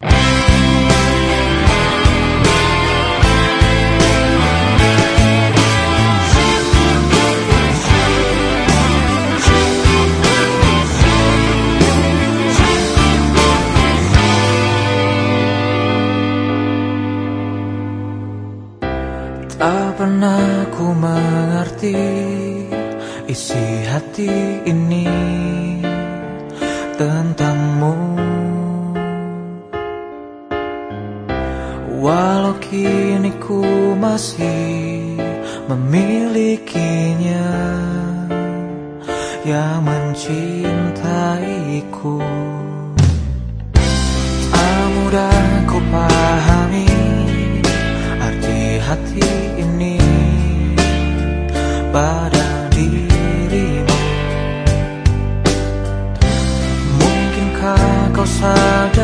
Tak pernah ku mengerti isi hati ini tentang masih memilikinya yang mencintaiku ku. Aku ku pahami arti hati ini pada dirimu Mungkinkah kau sadar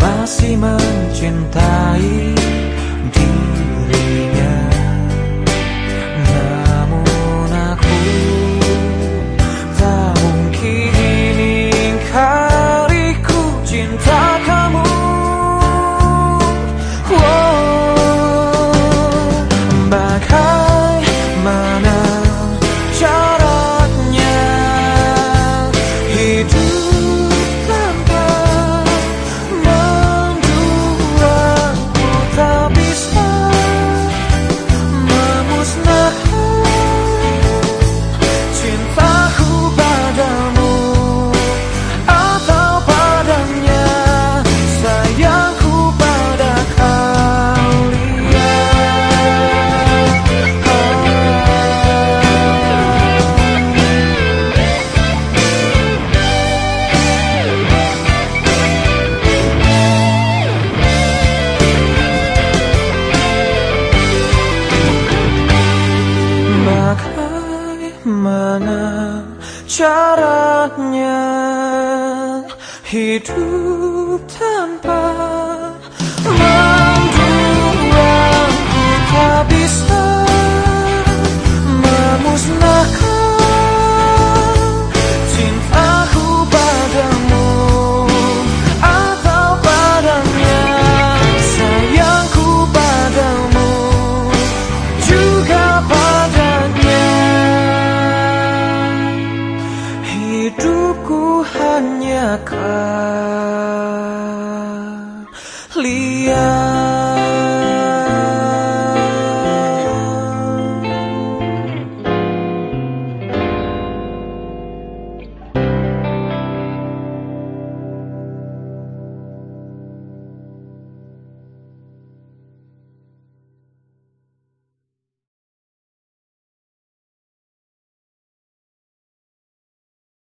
masih mencintai. mana caranya hidup tanpa ka